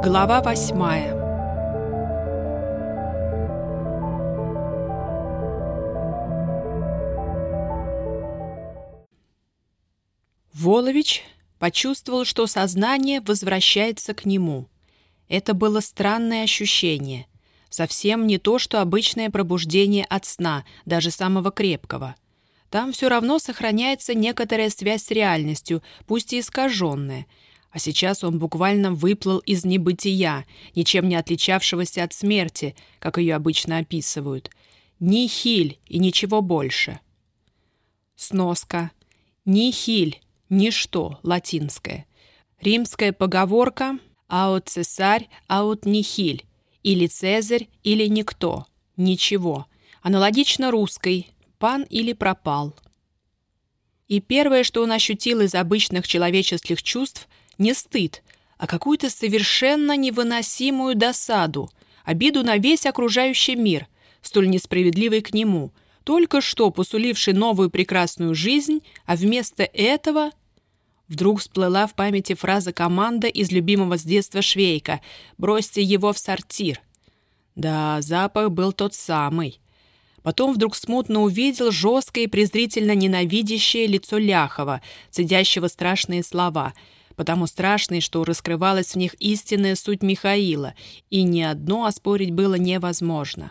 Глава восьмая Волович почувствовал, что сознание возвращается к нему. Это было странное ощущение. Совсем не то, что обычное пробуждение от сна, даже самого крепкого. Там все равно сохраняется некоторая связь с реальностью, пусть и искаженная — а сейчас он буквально выплыл из небытия, ничем не отличавшегося от смерти, как ее обычно описывают. Ни хиль и ничего больше. Сноска. Ни хиль, ничто, латинское. Римская поговорка «аут цесарь, аут нихиль» или «цезарь» или «никто», «ничего». Аналогично русской «пан» или «пропал». И первое, что он ощутил из обычных человеческих чувств, не стыд, а какую-то совершенно невыносимую досаду, обиду на весь окружающий мир, столь несправедливый к нему, только что посуливший новую прекрасную жизнь, а вместо этого... Вдруг всплыла в памяти фраза команда из любимого с детства Швейка «Бросьте его в сортир». Да, запах был тот самый. Потом вдруг смутно увидел жесткое и презрительно ненавидящее лицо Ляхова, цедящего страшные слова — потому страшные, что раскрывалась в них истинная суть Михаила, и ни одно оспорить было невозможно.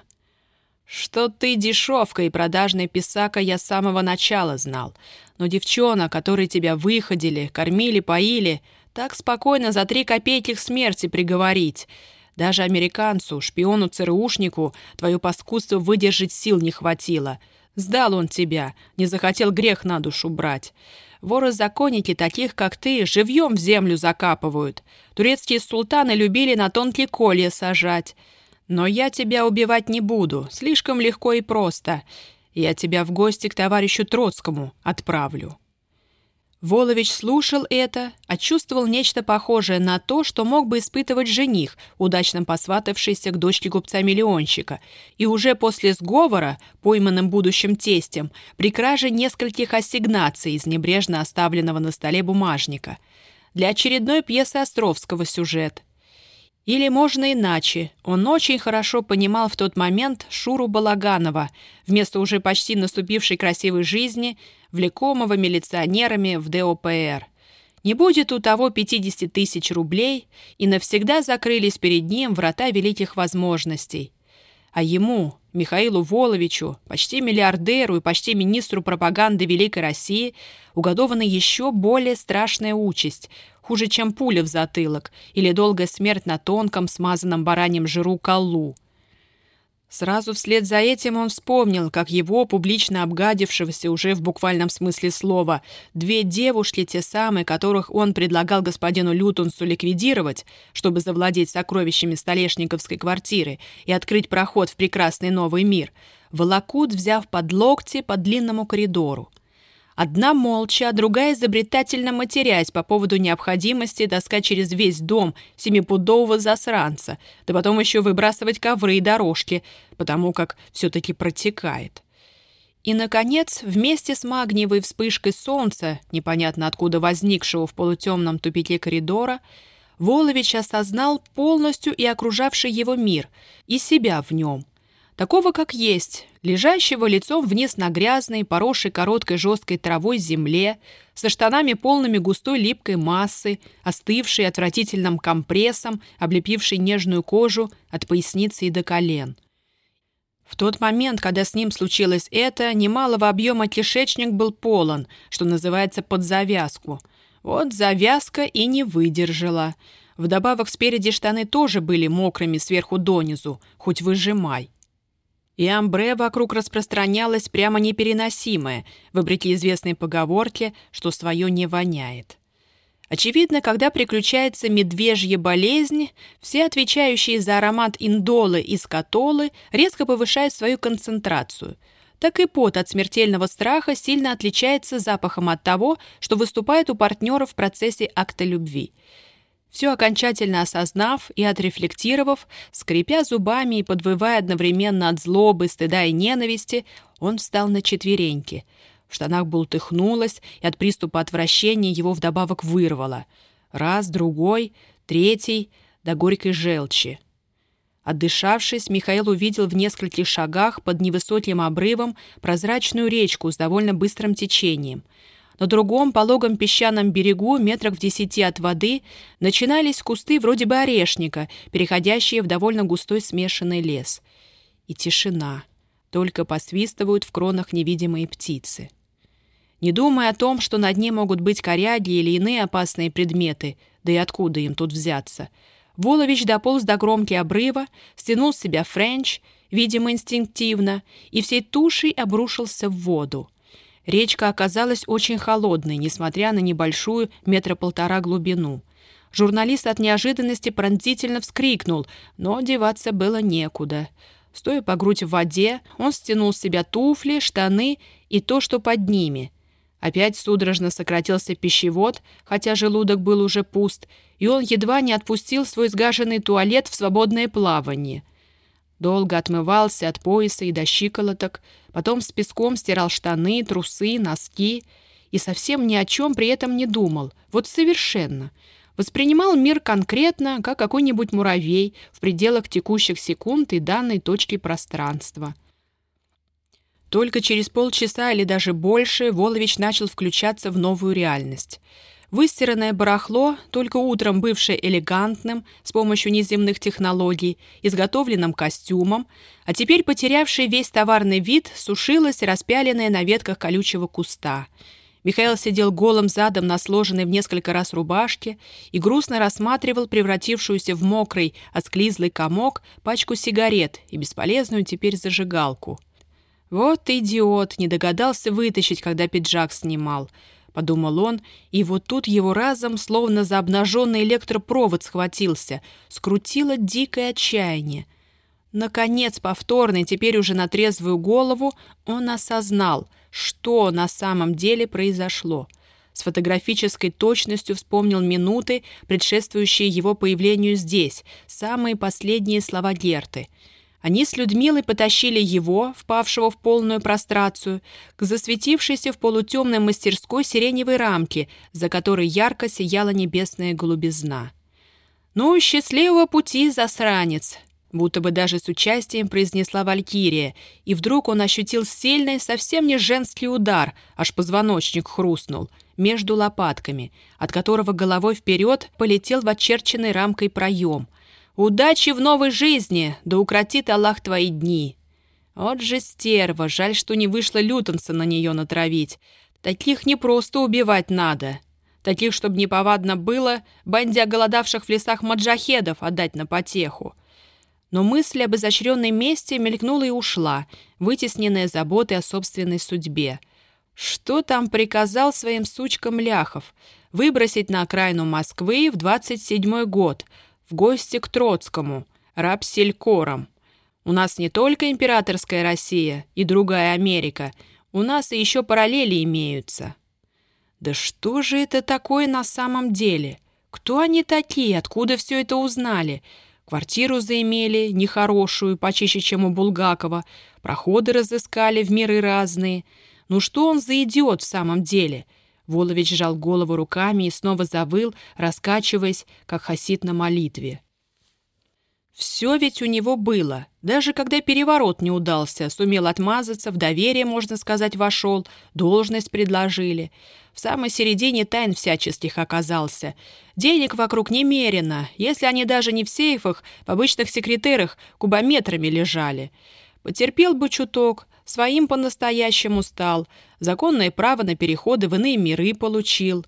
«Что ты дешевка и продажная писака я с самого начала знал, но девчонок, которые тебя выходили, кормили, поили, так спокойно за три копейки к смерти приговорить». Даже американцу, шпиону-ЦРУшнику, твое паскудство выдержать сил не хватило. Сдал он тебя, не захотел грех на душу брать. Воры-законники таких, как ты, живьем в землю закапывают. Турецкие султаны любили на тонкие колья сажать. Но я тебя убивать не буду, слишком легко и просто. Я тебя в гости к товарищу Троцкому отправлю». Волович слушал это, а чувствовал нечто похожее на то, что мог бы испытывать жених, удачно посватавшийся к дочке купца-миллионщика, и уже после сговора, пойманным будущим тестем, при краже нескольких ассигнаций из небрежно оставленного на столе бумажника. Для очередной пьесы Островского сюжет. Или можно иначе. Он очень хорошо понимал в тот момент Шуру Балаганова, вместо уже почти наступившей красивой жизни, влекомого милиционерами в ДОПР. Не будет у того 50 тысяч рублей, и навсегда закрылись перед ним врата великих возможностей. А ему, Михаилу Воловичу, почти миллиардеру и почти министру пропаганды Великой России, угодована еще более страшная участь – хуже, чем пуля в затылок или долгая смерть на тонком, смазанном бараньем жиру колу. Сразу вслед за этим он вспомнил, как его, публично обгадившегося уже в буквальном смысле слова, две девушки, те самые, которых он предлагал господину Лютунсу ликвидировать, чтобы завладеть сокровищами столешниковской квартиры и открыть проход в прекрасный новый мир, волокут, взяв под локти по длинному коридору. Одна молча, а другая изобретательно матерясь по поводу необходимости таскать через весь дом семипудового засранца, да потом еще выбрасывать ковры и дорожки, потому как все-таки протекает. И, наконец, вместе с магниевой вспышкой солнца, непонятно откуда возникшего в полутемном тупике коридора, Волович осознал полностью и окружавший его мир, и себя в нем — такого как есть, лежащего лицом вниз на грязной, поросшей короткой жесткой травой земле, со штанами полными густой липкой массы, остывшей отвратительным компрессом, облепившей нежную кожу от поясницы и до колен. В тот момент, когда с ним случилось это, немалого объема кишечник был полон, что называется под завязку. Вот завязка и не выдержала. Вдобавок спереди штаны тоже были мокрыми сверху донизу, хоть выжимай и амбре вокруг распространялось прямо непереносимое, вопреки известной поговорке, что свое не воняет. Очевидно, когда приключается медвежья болезнь, все отвечающие за аромат индолы и скатолы резко повышают свою концентрацию. Так и пот от смертельного страха сильно отличается запахом от того, что выступает у партнера в процессе акта любви – все окончательно осознав и отрефлектировав, скрипя зубами и подвывая одновременно от злобы, стыда и ненависти, он встал на четвереньки. В штанах бултыхнулось, и от приступа отвращения его вдобавок вырвало. Раз, другой, третий. до горькой желчи. Отдышавшись, Михаил увидел в нескольких шагах под невысоким обрывом прозрачную речку с довольно быстрым течением. На другом пологом песчаном берегу, метрах в десяти от воды, начинались кусты вроде бы орешника, переходящие в довольно густой смешанный лес. И тишина. Только посвистывают в кронах невидимые птицы. Не думая о том, что на дне могут быть коряги или иные опасные предметы, да и откуда им тут взяться — Волович дополз до громки обрыва, стянул с себя френч, видимо, инстинктивно, и всей тушей обрушился в воду. Речка оказалась очень холодной, несмотря на небольшую метра полтора глубину. Журналист от неожиданности пронзительно вскрикнул, но деваться было некуда. Стоя по грудь в воде, он стянул с себя туфли, штаны и то, что под ними. Опять судорожно сократился пищевод, хотя желудок был уже пуст, и он едва не отпустил свой сгаженный туалет в свободное плавание. Долго отмывался от пояса и до щиколоток, потом с песком стирал штаны, трусы, носки и совсем ни о чем при этом не думал, вот совершенно. Воспринимал мир конкретно, как какой-нибудь муравей в пределах текущих секунд и данной точки пространства. Только через полчаса или даже больше Волович начал включаться в новую реальность — Выстиранное барахло, только утром бывшее элегантным с помощью неземных технологий, изготовленным костюмом, а теперь потерявшее весь товарный вид, сушилось, распяленное на ветках колючего куста. Михаил сидел голым задом на сложенной в несколько раз рубашке и грустно рассматривал превратившуюся в мокрый, осклизлый комок пачку сигарет и бесполезную теперь зажигалку. Вот идиот, не догадался вытащить, когда пиджак снимал — подумал он, и вот тут его разом, словно за обнаженный электропровод схватился, скрутило дикое отчаяние. Наконец, повторный, теперь уже на трезвую голову, он осознал, что на самом деле произошло. С фотографической точностью вспомнил минуты, предшествующие его появлению здесь, самые последние слова Герты — они с Людмилой потащили его, впавшего в полную прострацию, к засветившейся в полутемной мастерской сиреневой рамке, за которой ярко сияла небесная голубизна. «Ну, счастливого пути, засранец!» Будто бы даже с участием произнесла Валькирия, и вдруг он ощутил сильный, совсем не женский удар, аж позвоночник хрустнул, между лопатками, от которого головой вперед полетел в очерченный рамкой проем — Удачи в новой жизни, да укротит Аллах твои дни. Вот же стерва, жаль, что не вышло лютонца на нее натравить. Таких не просто убивать надо. Таких, чтобы неповадно было, банде голодавших в лесах маджахедов отдать на потеху. Но мысль об изощренной мести мелькнула и ушла, вытесненная заботой о собственной судьбе. Что там приказал своим сучкам ляхов? Выбросить на окраину Москвы в 27-й год — в гости к Троцкому, рабселькорам. У нас не только императорская Россия и другая Америка, у нас и еще параллели имеются. Да что же это такое на самом деле? Кто они такие? Откуда все это узнали? Квартиру заимели, нехорошую, почище, чем у Булгакова. Проходы разыскали в миры разные. Ну что он за идиот в самом деле? — Волович сжал голову руками и снова завыл, раскачиваясь, как хасид на молитве. Все ведь у него было. Даже когда переворот не удался, сумел отмазаться, в доверие, можно сказать, вошел, должность предложили. В самой середине тайн всяческих оказался. Денег вокруг немерено, если они даже не в сейфах, в обычных секретерах кубометрами лежали. Потерпел бы чуток, своим по-настоящему стал, законное право на переходы в иные миры получил.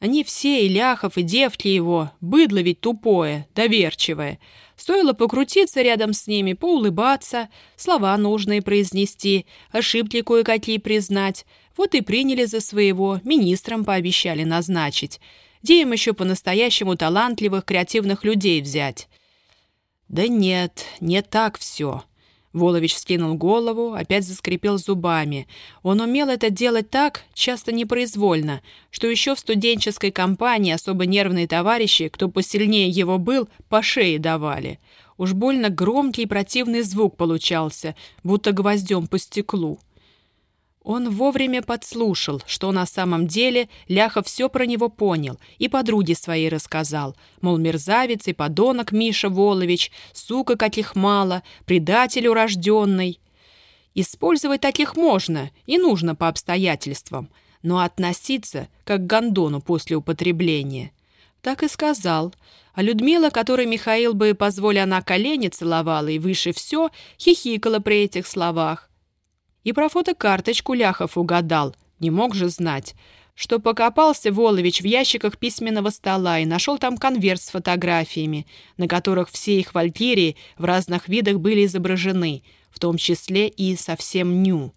Они все, и Ляхов, и девки его, быдло ведь тупое, доверчивое. Стоило покрутиться рядом с ними, поулыбаться, слова нужные произнести, ошибки кое-какие признать. Вот и приняли за своего, министром пообещали назначить. Где им еще по-настоящему талантливых, креативных людей взять? Да нет, не так все. Волович скинул голову, опять заскрипел зубами. Он умел это делать так, часто непроизвольно, что еще в студенческой компании особо нервные товарищи, кто посильнее его был, по шее давали. Уж больно громкий и противный звук получался, будто гвоздем по стеклу. Он вовремя подслушал, что на самом деле Ляхов все про него понял и подруге своей рассказал, мол, мерзавец и подонок Миша Волович, сука каких мало, предатель урожденный. Использовать таких можно и нужно по обстоятельствам, но относиться как к гондону после употребления. Так и сказал. А Людмила, которой Михаил бы, позволь она колени целовала и выше все, хихикала при этих словах. И про фотокарточку Ляхов угадал, не мог же знать, что покопался Волович в ящиках письменного стола и нашел там конверт с фотографиями, на которых все их валькирии в разных видах были изображены, в том числе и совсем ню.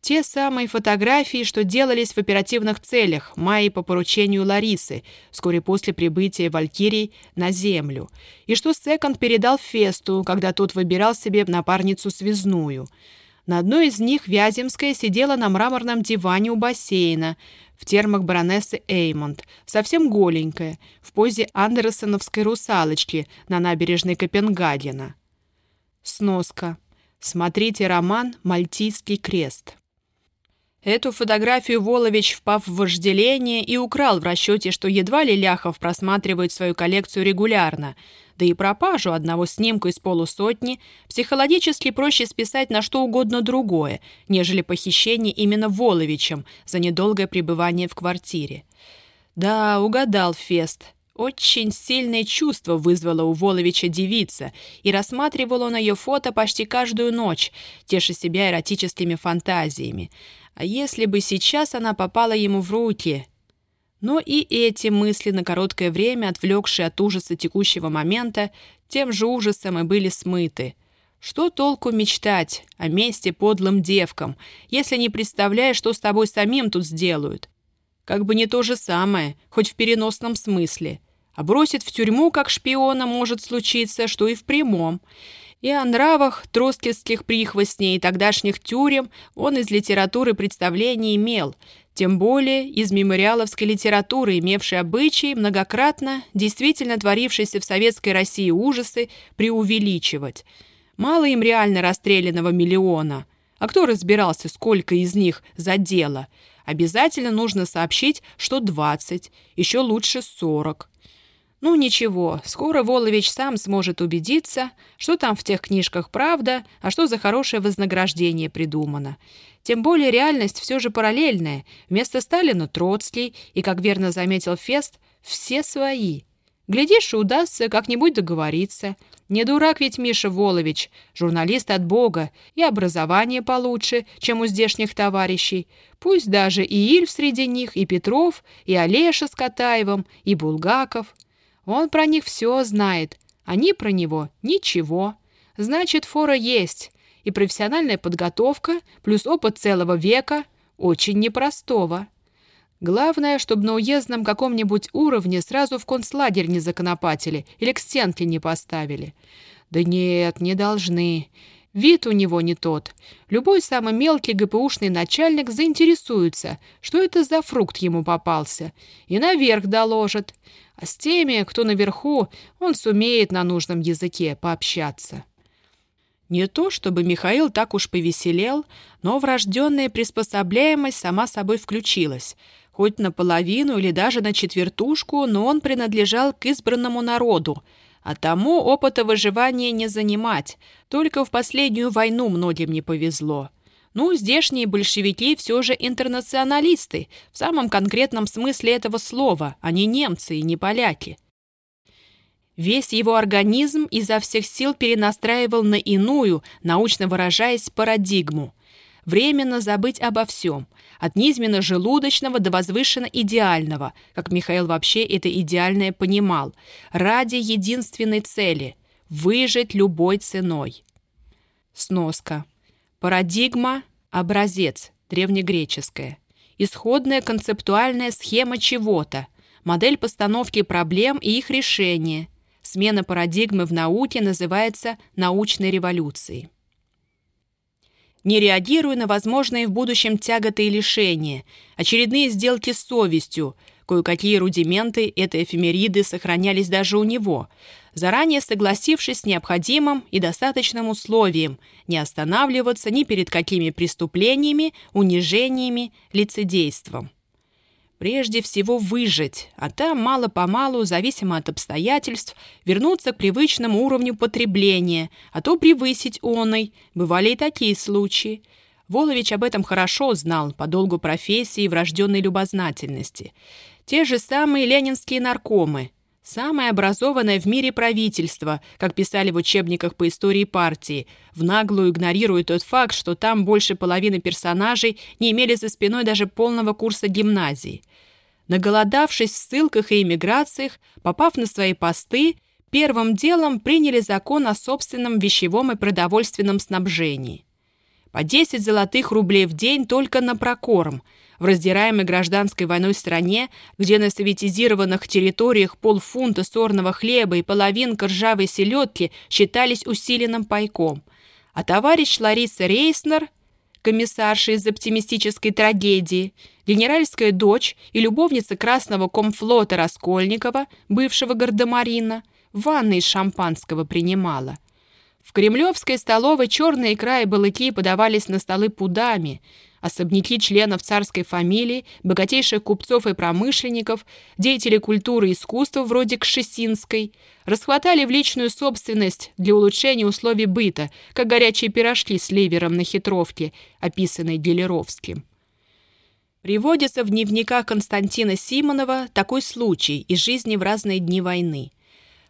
Те самые фотографии, что делались в оперативных целях Майи по поручению Ларисы вскоре после прибытия Валькирий на Землю, и что Секонд передал Фесту, когда тот выбирал себе напарницу связную – на одной из них Вяземская сидела на мраморном диване у бассейна в термах баронессы Эймонд, совсем голенькая, в позе андерсоновской русалочки на набережной Копенгагена. Сноска. Смотрите роман «Мальтийский крест». Эту фотографию Волович, впав в вожделение, и украл в расчете, что едва ли Ляхов просматривает свою коллекцию регулярно – да и пропажу одного снимка из полусотни психологически проще списать на что угодно другое, нежели похищение именно Воловичем за недолгое пребывание в квартире. Да, угадал Фест. Очень сильное чувство вызвало у Воловича девица, и рассматривал он ее фото почти каждую ночь, теша себя эротическими фантазиями. А если бы сейчас она попала ему в руки, но и эти мысли, на короткое время отвлекшие от ужаса текущего момента, тем же ужасом и были смыты. Что толку мечтать о месте подлым девкам, если не представляешь, что с тобой самим тут сделают? Как бы не то же самое, хоть в переносном смысле. А бросить в тюрьму, как шпиона, может случиться, что и в прямом. И о нравах троцкистских прихвостней и тогдашних тюрем он из литературы представления имел – тем более из мемориаловской литературы, имевшей обычай многократно действительно творившиеся в советской России ужасы преувеличивать. Мало им реально расстрелянного миллиона. А кто разбирался, сколько из них за дело? Обязательно нужно сообщить, что 20, еще лучше 40. Ну ничего, скоро Волович сам сможет убедиться, что там в тех книжках правда, а что за хорошее вознаграждение придумано. Тем более реальность все же параллельная. Вместо Сталина Троцкий, и, как верно заметил Фест, все свои. Глядишь, удастся как-нибудь договориться. Не дурак ведь Миша Волович, журналист от Бога, и образование получше, чем у здешних товарищей. Пусть даже и Ильф среди них, и Петров, и Олеша с Катаевым, и Булгаков. Он про них все знает, они про него ничего. Значит, фора есть и профессиональная подготовка, плюс опыт целого века, очень непростого. Главное, чтобы на уездном каком-нибудь уровне сразу в концлагерь не законопатили или к стенке не поставили. Да нет, не должны. Вид у него не тот. Любой самый мелкий ГПУшный начальник заинтересуется, что это за фрукт ему попался, и наверх доложит. А с теми, кто наверху, он сумеет на нужном языке пообщаться. Не то, чтобы Михаил так уж повеселел, но врожденная приспособляемость сама собой включилась. Хоть наполовину или даже на четвертушку, но он принадлежал к избранному народу, а тому опыта выживания не занимать. Только в последнюю войну многим не повезло. Ну, здешние большевики все же интернационалисты, в самом конкретном смысле этого слова, а не немцы и не поляки. Весь его организм изо всех сил перенастраивал на иную, научно выражаясь, парадигму. Временно забыть обо всем, от низменно-желудочного до возвышенно-идеального, как Михаил вообще это идеальное понимал, ради единственной цели – выжить любой ценой. Сноска. Парадигма – образец, древнегреческая. Исходная концептуальная схема чего-то, модель постановки проблем и их решения – Смена парадигмы в науке называется научной революцией. Не реагируя на возможные в будущем тяготы и лишения, очередные сделки с совестью, Кое-какие рудименты этой эфемериды сохранялись даже у него, заранее согласившись с необходимым и достаточным условием не останавливаться ни перед какими преступлениями, унижениями, лицедейством. Прежде всего выжить, а там мало-помалу, зависимо от обстоятельств, вернуться к привычному уровню потребления, а то превысить оной. Бывали и такие случаи. Волович об этом хорошо знал по долгу профессии и врожденной любознательности. Те же самые ленинские наркомы. Самое образованное в мире правительство, как писали в учебниках по истории партии, в наглую игнорируя тот факт, что там больше половины персонажей не имели за спиной даже полного курса гимназии. Наголодавшись в ссылках и эмиграциях, попав на свои посты, первым делом приняли закон о собственном вещевом и продовольственном снабжении. По 10 золотых рублей в день только на прокорм – в раздираемой гражданской войной стране, где на советизированных территориях полфунта сорного хлеба и половинка ржавой селедки считались усиленным пайком. А товарищ Лариса Рейснер, комиссарша из оптимистической трагедии, генеральская дочь и любовница красного комфлота Раскольникова, бывшего гардемарина, ванны из шампанского принимала. В кремлевской столовой черные икра и балыки подавались на столы пудами – особняки членов царской фамилии, богатейших купцов и промышленников, деятелей культуры и искусства вроде Кшесинской, расхватали в личную собственность для улучшения условий быта, как горячие пирожки с ливером на хитровке, описанной Гелеровским. Приводится в дневниках Константина Симонова такой случай из жизни в разные дни войны.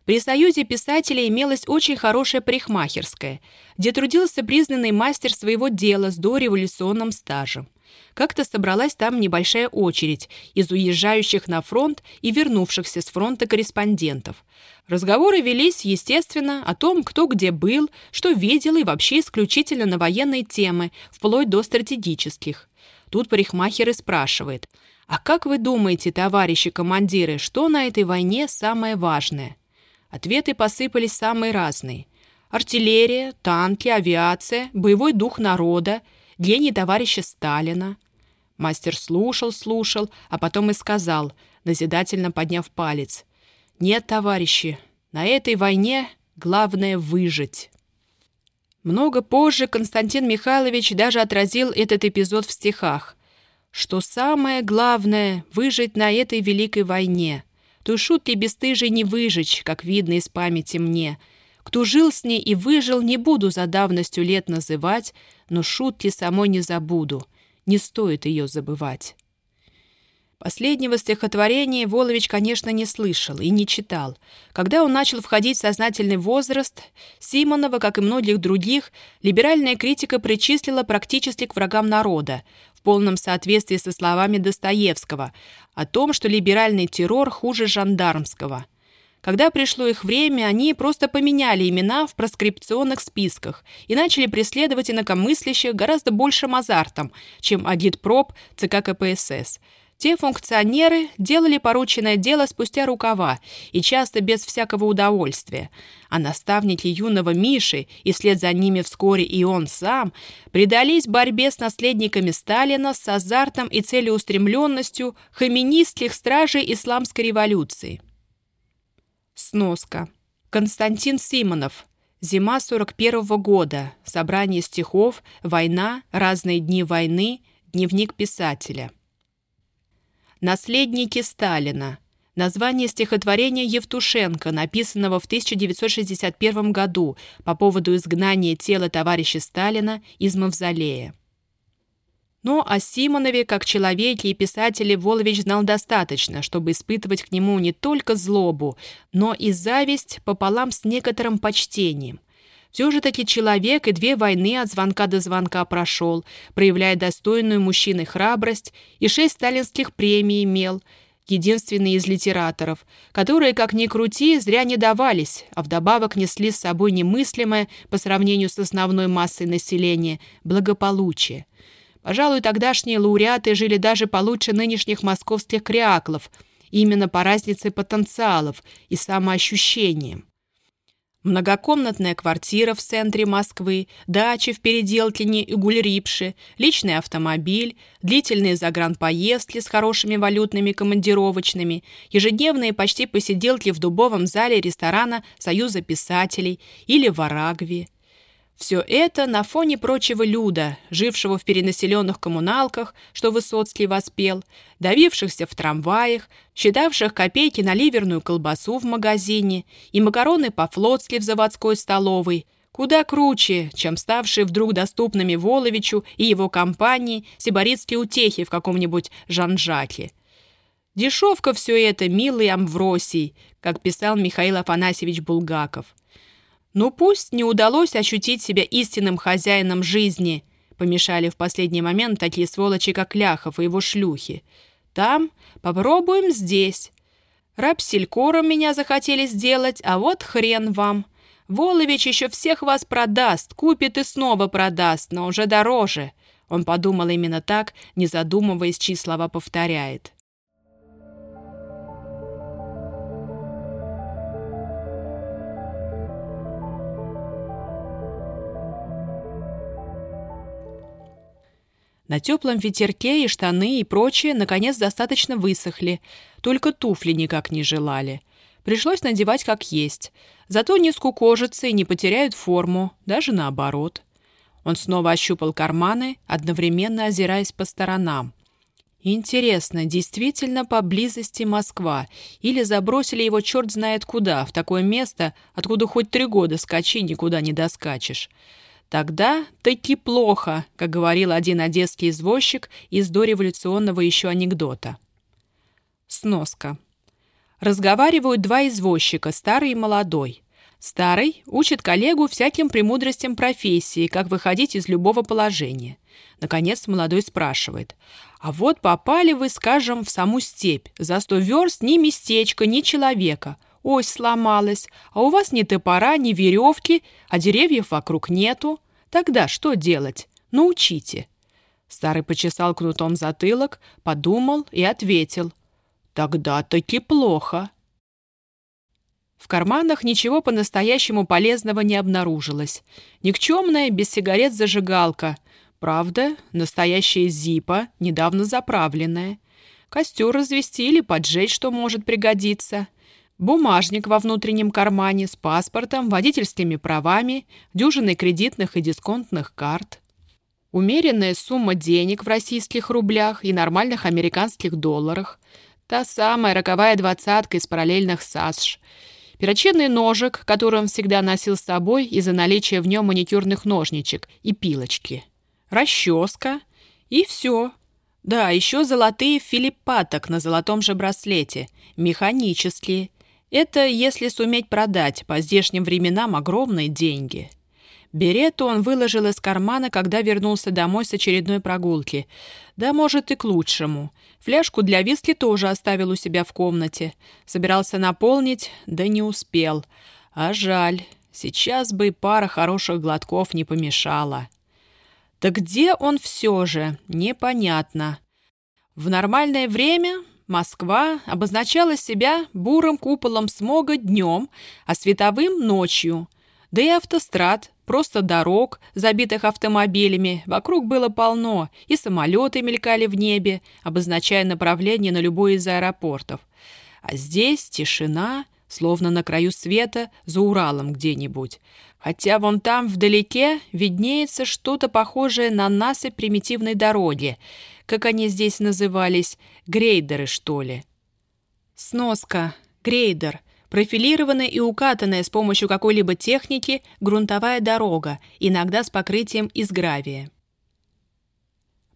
При Союзе писателей имелась очень хорошая парикмахерская, где трудился признанный мастер своего дела с дореволюционным стажем. Как-то собралась там небольшая очередь из уезжающих на фронт и вернувшихся с фронта корреспондентов. Разговоры велись, естественно, о том, кто где был, что видел и вообще исключительно на военные темы, вплоть до стратегических. Тут парикмахер и спрашивает, «А как вы думаете, товарищи командиры, что на этой войне самое важное?» Ответы посыпались самые разные. Артиллерия, танки, авиация, боевой дух народа, гений товарища Сталина. Мастер слушал, слушал, а потом и сказал, назидательно подняв палец. «Нет, товарищи, на этой войне главное выжить». Много позже Константин Михайлович даже отразил этот эпизод в стихах, что самое главное — выжить на этой великой войне — то шутки бесстыжей не выжечь, как видно из памяти мне. Кто жил с ней и выжил, не буду за давностью лет называть, но шутки самой не забуду, не стоит ее забывать. Последнего стихотворения Волович, конечно, не слышал и не читал. Когда он начал входить в сознательный возраст, Симонова, как и многих других, либеральная критика причислила практически к врагам народа, полном соответствии со словами Достоевского о том, что либеральный террор хуже жандармского. Когда пришло их время, они просто поменяли имена в проскрипционных списках и начали преследовать инакомыслящих гораздо большим азартом, чем агитпроп ЦК КПСС – те функционеры делали порученное дело спустя рукава и часто без всякого удовольствия, а наставники юного Миши, и вслед за ними вскоре и он сам, предались борьбе с наследниками Сталина с азартом и целеустремленностью хаминистских стражей исламской революции. Сноска. Константин Симонов. Зима 41 -го года. Собрание стихов. Война. Разные дни войны. Дневник писателя. «Наследники Сталина». Название стихотворения Евтушенко, написанного в 1961 году по поводу изгнания тела товарища Сталина из Мавзолея. Но о Симонове, как человеке и писателе, Волович знал достаточно, чтобы испытывать к нему не только злобу, но и зависть пополам с некоторым почтением. Все же таки человек и две войны от звонка до звонка прошел, проявляя достойную мужчины храбрость, и шесть сталинских премий имел, единственный из литераторов, которые, как ни крути, зря не давались, а вдобавок несли с собой немыслимое по сравнению с основной массой населения благополучие. Пожалуй, тогдашние лауреаты жили даже получше нынешних московских креаклов, именно по разнице потенциалов и самоощущениям. Многокомнатная квартира в центре Москвы, дачи в Переделкине и Гульрипше, личный автомобиль, длительные загранпоездки с хорошими валютными командировочными, ежедневные почти посиделки в дубовом зале ресторана Союза писателей или в Арагве. Все это на фоне прочего люда, жившего в перенаселенных коммуналках, что Высоцкий воспел, давившихся в трамваях, считавших копейки на ливерную колбасу в магазине и макароны по-флотски в заводской столовой, куда круче, чем ставшие вдруг доступными Воловичу и его компании сибаритские утехи в каком-нибудь Жанжаке. Дешевка все это, милый Амвросий, как писал Михаил Афанасьевич Булгаков – ну пусть не удалось ощутить себя истинным хозяином жизни, помешали в последний момент такие сволочи, как Ляхов и его шлюхи. Там попробуем здесь. Рабселькором меня захотели сделать, а вот хрен вам. Волович еще всех вас продаст, купит и снова продаст, но уже дороже. Он подумал именно так, не задумываясь, чьи слова повторяет. На теплом ветерке и штаны и прочее наконец достаточно высохли, только туфли никак не желали. Пришлось надевать как есть. Зато не скукожатся и не потеряют форму, даже наоборот. Он снова ощупал карманы, одновременно озираясь по сторонам. Интересно, действительно поблизости Москва, или забросили его черт знает куда, в такое место, откуда хоть три года скачи, никуда не доскачешь. Тогда таки плохо, как говорил один одесский извозчик из дореволюционного еще анекдота. Сноска. Разговаривают два извозчика, старый и молодой. Старый учит коллегу всяким премудростям профессии, как выходить из любого положения. Наконец молодой спрашивает. «А вот попали вы, скажем, в саму степь. За сто верст ни местечка, ни человека. Ось сломалась, а у вас ни топора, ни веревки, а деревьев вокруг нету. Тогда что делать? Научите». Старый почесал кнутом затылок, подумал и ответил. «Тогда-таки плохо». В карманах ничего по-настоящему полезного не обнаружилось. Никчемная без сигарет зажигалка. Правда, настоящая зипа, недавно заправленная. Костер развести или поджечь, что может пригодиться бумажник во внутреннем кармане с паспортом, водительскими правами, дюжиной кредитных и дисконтных карт. Умеренная сумма денег в российских рублях и нормальных американских долларах. Та самая роковая двадцатка из параллельных САСШ. Перочинный ножик, который он всегда носил с собой из-за наличия в нем маникюрных ножничек и пилочки. Расческа. И все. Да, еще золотые филиппаток на золотом же браслете. Механические. Это если суметь продать по здешним временам огромные деньги. Берету он выложил из кармана, когда вернулся домой с очередной прогулки. Да, может, и к лучшему. Фляжку для виски тоже оставил у себя в комнате. Собирался наполнить, да не успел. А жаль, сейчас бы пара хороших глотков не помешала. Да где он все же, непонятно. В нормальное время Москва обозначала себя бурым куполом смога днем, а световым — ночью. Да и автострад, просто дорог, забитых автомобилями, вокруг было полно, и самолеты мелькали в небе, обозначая направление на любой из аэропортов. А здесь тишина, словно на краю света, за Уралом где-нибудь. Хотя вон там, вдалеке, виднеется что-то похожее на насыпь примитивной дороги — как они здесь назывались, грейдеры, что ли. Сноска. Грейдер. Профилированная и укатанная с помощью какой-либо техники грунтовая дорога, иногда с покрытием из гравия.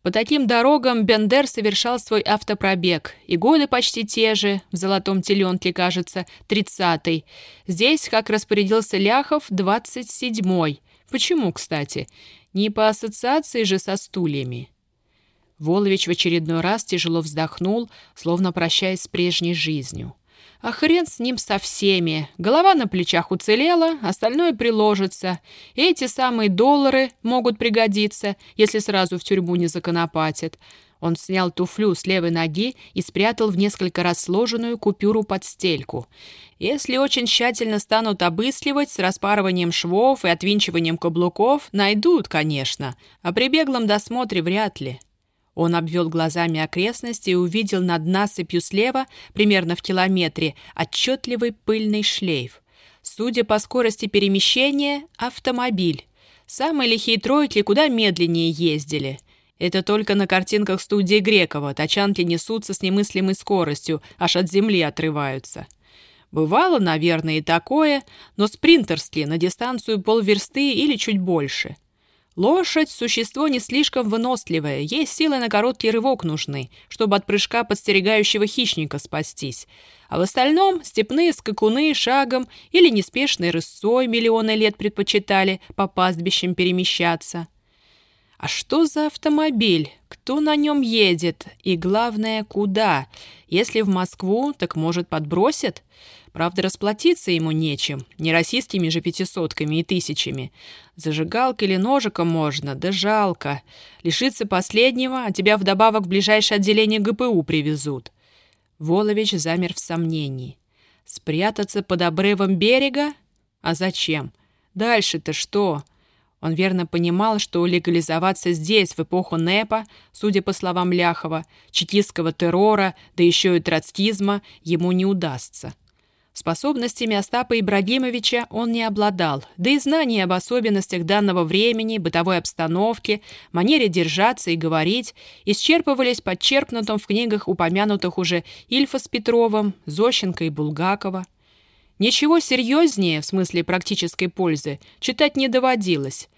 По таким дорогам Бендер совершал свой автопробег, и годы почти те же, в «Золотом теленке», кажется, тридцатый. Здесь, как распорядился Ляхов, двадцать седьмой. Почему, кстати? Не по ассоциации же со стульями. Волович в очередной раз тяжело вздохнул, словно прощаясь с прежней жизнью. А хрен с ним со всеми. Голова на плечах уцелела, остальное приложится. эти самые доллары могут пригодиться, если сразу в тюрьму не законопатят. Он снял туфлю с левой ноги и спрятал в несколько раз сложенную купюру под стельку. Если очень тщательно станут обыскивать с распарыванием швов и отвинчиванием каблуков, найдут, конечно, а при беглом досмотре вряд ли. Он обвел глазами окрестности и увидел над насыпью слева, примерно в километре, отчетливый пыльный шлейф. Судя по скорости перемещения, автомобиль. Самые лихие тройки куда медленнее ездили — это только на картинках студии Грекова тачанки несутся с немыслимой скоростью, аж от земли отрываются. Бывало, наверное, и такое, но спринтерски на дистанцию полверсты или чуть больше. Лошадь – существо не слишком выносливое, ей силы на короткий рывок нужны, чтобы от прыжка подстерегающего хищника спастись. А в остальном степные скакуны шагом или неспешной рысцой миллионы лет предпочитали по пастбищам перемещаться – а что за автомобиль? Кто на нем едет? И главное, куда? Если в Москву, так, может, подбросят? Правда, расплатиться ему нечем, не российскими же пятисотками и тысячами. Зажигалкой или ножиком можно, да жалко. Лишиться последнего, а тебя вдобавок в ближайшее отделение ГПУ привезут. Волович замер в сомнении. Спрятаться под обрывом берега? А зачем? Дальше-то что? — он верно понимал, что легализоваться здесь, в эпоху НЭПа, судя по словам Ляхова, чекистского террора, да еще и троцкизма, ему не удастся. Способностями Остапа Ибрагимовича он не обладал, да и знания об особенностях данного времени, бытовой обстановке, манере держаться и говорить исчерпывались подчеркнутым в книгах упомянутых уже Ильфа с Петровым, Зощенко и Булгакова. Ничего серьезнее, в смысле практической пользы, читать не доводилось.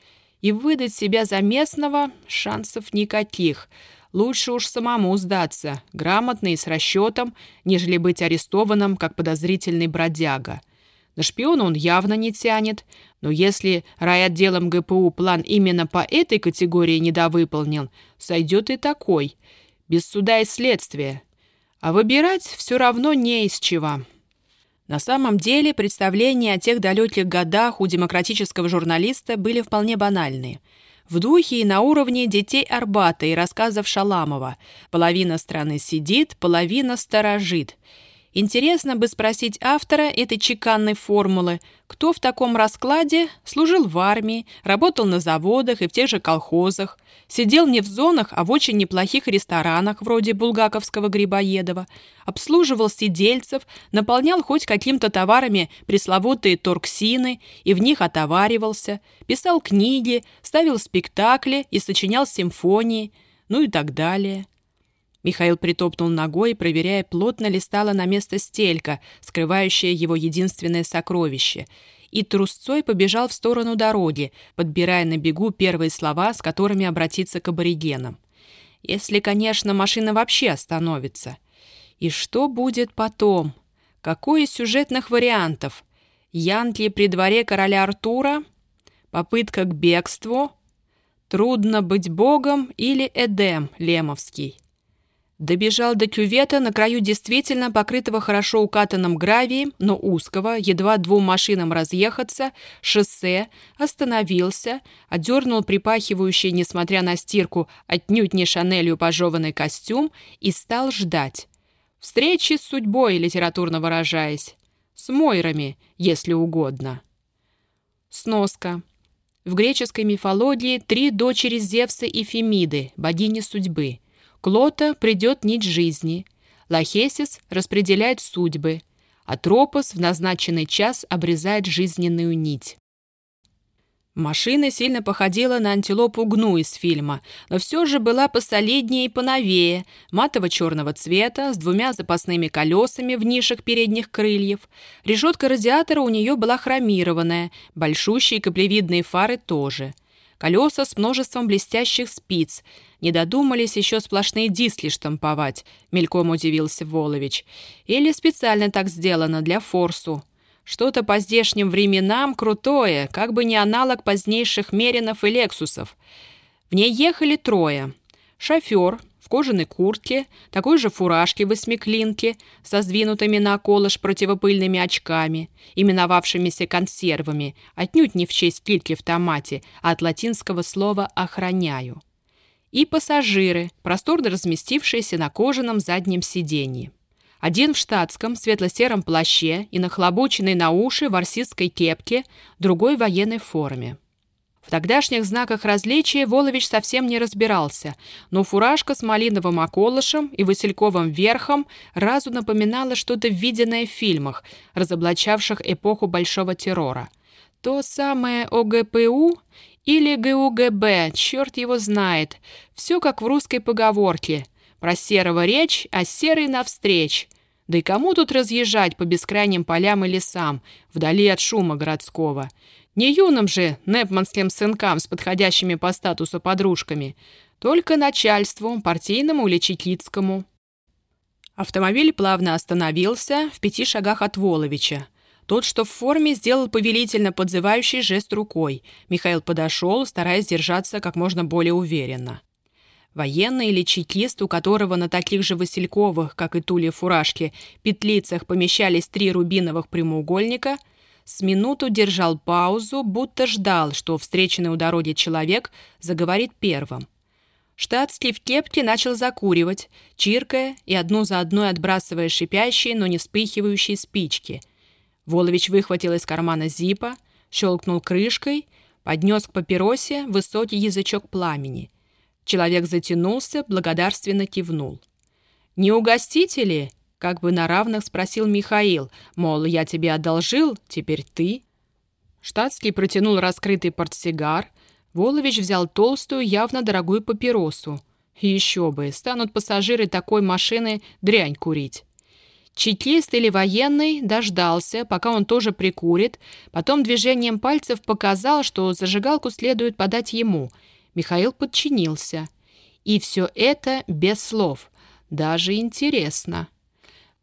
И выдать себя за местного шансов никаких. Лучше уж самому сдаться, грамотно и с расчетом, нежели быть арестованным, как подозрительный бродяга. На шпиона он явно не тянет, но если райотделом ГПУ план именно по этой категории недовыполнен, сойдет и такой, без суда и следствия. А выбирать все равно не из чего. На самом деле представления о тех далеких годах у демократического журналиста были вполне банальные. В духе и на уровне детей Арбата и рассказов Шаламова. Половина страны сидит, половина сторожит. Интересно бы спросить автора этой чеканной формулы, кто в таком раскладе служил в армии, работал на заводах и в тех же колхозах, сидел не в зонах, а в очень неплохих ресторанах вроде Булгаковского Грибоедова, обслуживал сидельцев, наполнял хоть каким-то товарами пресловутые торксины и в них отоваривался, писал книги, ставил спектакли и сочинял симфонии, ну и так далее. Михаил притопнул ногой, проверяя, плотно ли стала на место стелька, скрывающая его единственное сокровище, и трусцой побежал в сторону дороги, подбирая на бегу первые слова, с которыми обратиться к аборигенам. Если, конечно, машина вообще остановится. И что будет потом? Какой из сюжетных вариантов? Янтли при дворе короля Артура? Попытка к бегству? Трудно быть богом или Эдем Лемовский? Добежал до кювета на краю действительно покрытого хорошо укатанным гравием, но узкого, едва двум машинам разъехаться, шоссе, остановился, одернул припахивающий, несмотря на стирку, отнюдь не шанелью пожеванный костюм и стал ждать. Встречи с судьбой, литературно выражаясь. С Мойрами, если угодно. Сноска. В греческой мифологии три дочери Зевса и Фемиды, богини судьбы – Клота придет нить жизни, Лахесис распределяет судьбы, а Тропос в назначенный час обрезает жизненную нить. Машина сильно походила на антилопу гну из фильма, но все же была посолиднее и поновее, матово-черного цвета, с двумя запасными колесами в нишах передних крыльев. Решетка радиатора у нее была хромированная, большущие каплевидные фары тоже. Колеса с множеством блестящих спиц – не додумались еще сплошные диски штамповать, мельком удивился Волович. Или специально так сделано для форсу. Что-то по здешним временам крутое, как бы не аналог позднейших Меринов и Лексусов. В ней ехали трое. Шофер в кожаной куртке, такой же фуражке восьмиклинке со сдвинутыми на околыш противопыльными очками, именовавшимися консервами, отнюдь не в честь кильки в томате, а от латинского слова «охраняю» и пассажиры, просторно разместившиеся на кожаном заднем сиденье. Один в штатском светло-сером плаще и нахлобученной на уши ворсистской кепке, другой в военной форме. В тогдашних знаках различия Волович совсем не разбирался, но фуражка с малиновым околышем и васильковым верхом разу напоминала что-то виденное в фильмах, разоблачавших эпоху Большого террора. То самое ОГПУ или ГУГБ, черт его знает. Все как в русской поговорке. Про серого речь, а серый навстреч. Да и кому тут разъезжать по бескрайним полям и лесам, вдали от шума городского? Не юным же непманским сынкам с подходящими по статусу подружками, только начальству, партийному или чекитскому. Автомобиль плавно остановился в пяти шагах от Воловича. Тот, что в форме, сделал повелительно подзывающий жест рукой. Михаил подошел, стараясь держаться как можно более уверенно. Военный или чекист, у которого на таких же васильковых, как и тули фуражки, петлицах помещались три рубиновых прямоугольника, с минуту держал паузу, будто ждал, что встреченный у дороги человек заговорит первым. Штатский в кепке начал закуривать, чиркая и одну за одной отбрасывая шипящие, но не вспыхивающие спички. Волович выхватил из кармана зипа, щелкнул крышкой, поднес к папиросе высокий язычок пламени. Человек затянулся, благодарственно кивнул. «Не угостите ли?» — как бы на равных спросил Михаил. «Мол, я тебе одолжил, теперь ты». Штатский протянул раскрытый портсигар. Волович взял толстую, явно дорогую папиросу. Еще бы, станут пассажиры такой машины дрянь курить. Чекист или военный дождался, пока он тоже прикурит, потом движением пальцев показал, что зажигалку следует подать ему. Михаил подчинился. И все это без слов. Даже интересно.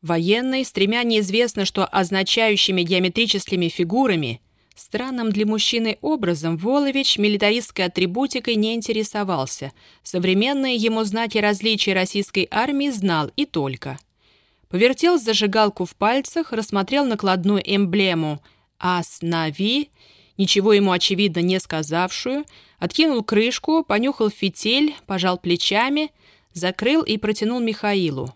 Военный, с тремя неизвестно что означающими геометрическими фигурами, странным для мужчины образом, Волович милитаристской атрибутикой не интересовался. Современные ему знаки различия российской армии знал и только – Повертел зажигалку в пальцах, рассмотрел накладную эмблему «Аснави», ничего ему, очевидно, не сказавшую, откинул крышку, понюхал фитиль, пожал плечами, закрыл и протянул Михаилу.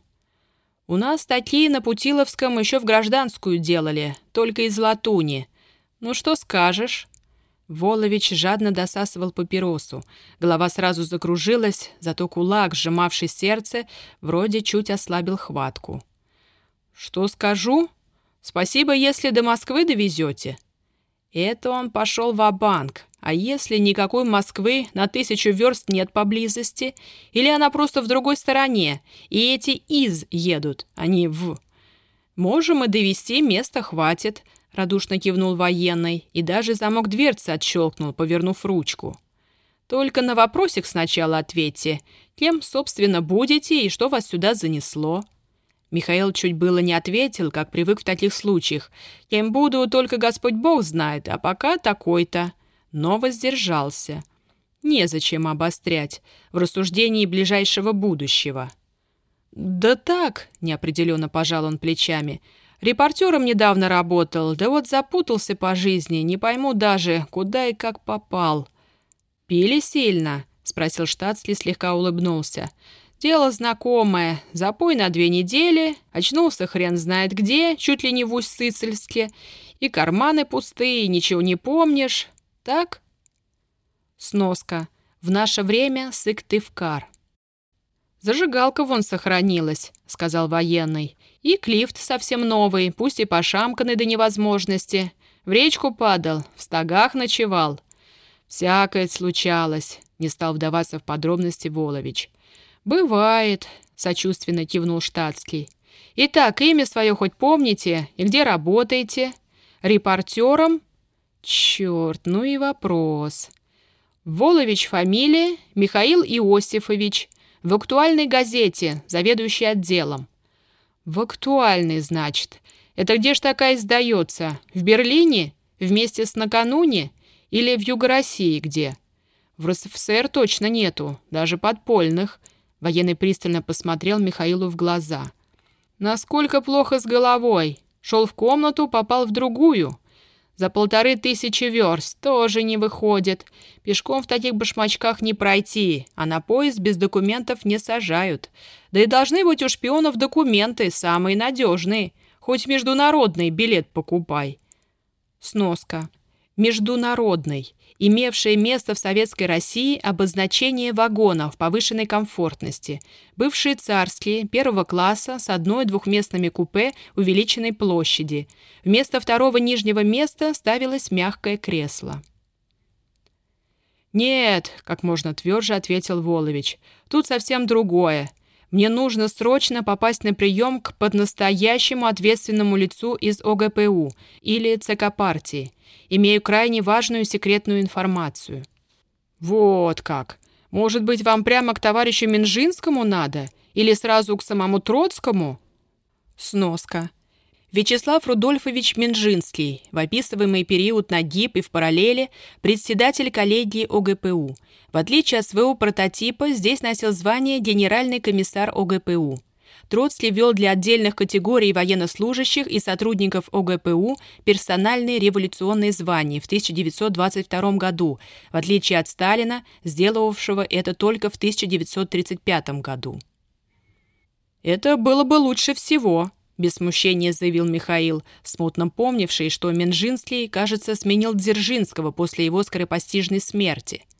«У нас такие на Путиловском еще в гражданскую делали, только из латуни. Ну что скажешь?» Волович жадно досасывал папиросу. Голова сразу закружилась, зато кулак, сжимавший сердце, вроде чуть ослабил хватку. «Что скажу? Спасибо, если до Москвы довезете». Это он пошел в банк А если никакой Москвы на тысячу верст нет поблизости? Или она просто в другой стороне, и эти «из» едут, а не «в»? «Можем и довести, места хватит», — радушно кивнул военный, и даже замок дверцы отщелкнул, повернув ручку. «Только на вопросик сначала ответьте. Кем, собственно, будете и что вас сюда занесло?» Михаил чуть было не ответил, как привык в таких случаях. «Кем буду, только Господь Бог знает, а пока такой-то». Но воздержался. Незачем обострять в рассуждении ближайшего будущего. «Да так», — неопределенно пожал он плечами, — «репортером недавно работал, да вот запутался по жизни, не пойму даже, куда и как попал». «Пили сильно?» — спросил штатский, слегка улыбнулся. Дело знакомое. Запой на две недели, очнулся хрен знает где, чуть ли не в Усть-Сыцельске, и карманы пустые, ничего не помнишь. Так? Сноска. В наше время Сыктывкар. «Зажигалка вон сохранилась», — сказал военный. «И клифт совсем новый, пусть и пошамканный до невозможности. В речку падал, в стогах ночевал». «Всякое случалось», — не стал вдаваться в подробности Волович. «Бывает», — сочувственно кивнул штатский. «Итак, имя свое хоть помните и где работаете? Репортером?» «Черт, ну и вопрос». «Волович фамилия Михаил Иосифович. В актуальной газете, заведующий отделом». «В актуальной, значит. Это где ж такая издается? В Берлине? Вместе с накануне? Или в Юго-России где?» «В РСФСР точно нету, даже подпольных. Военный пристально посмотрел Михаилу в глаза. «Насколько плохо с головой? Шел в комнату, попал в другую. За полторы тысячи верст тоже не выходит. Пешком в таких башмачках не пройти, а на поезд без документов не сажают. Да и должны быть у шпионов документы, самые надежные. Хоть международный билет покупай. Сноска. Международный имевшее место в Советской России обозначение вагонов повышенной комфортности, бывшие царские первого класса с одной двухместными купе увеличенной площади. Вместо второго нижнего места ставилось мягкое кресло. «Нет», — как можно тверже ответил Волович, — «тут совсем другое. Мне нужно срочно попасть на прием к поднастоящему ответственному лицу из ОГПУ или ЦК партии. Имею крайне важную секретную информацию». «Вот как! Может быть, вам прямо к товарищу Минжинскому надо? Или сразу к самому Троцкому?» Сноска. Вячеслав Рудольфович Минжинский, в описываемый период на ГИП и в параллели, председатель коллегии ОГПУ. В отличие от своего прототипа, здесь носил звание генеральный комиссар ОГПУ. Троцкий ввел для отдельных категорий военнослужащих и сотрудников ОГПУ персональные революционные звания в 1922 году, в отличие от Сталина, сделавшего это только в 1935 году. «Это было бы лучше всего», – без смущения заявил Михаил, смутно помнивший, что Менжинский, кажется, сменил Дзержинского после его скоропостижной смерти –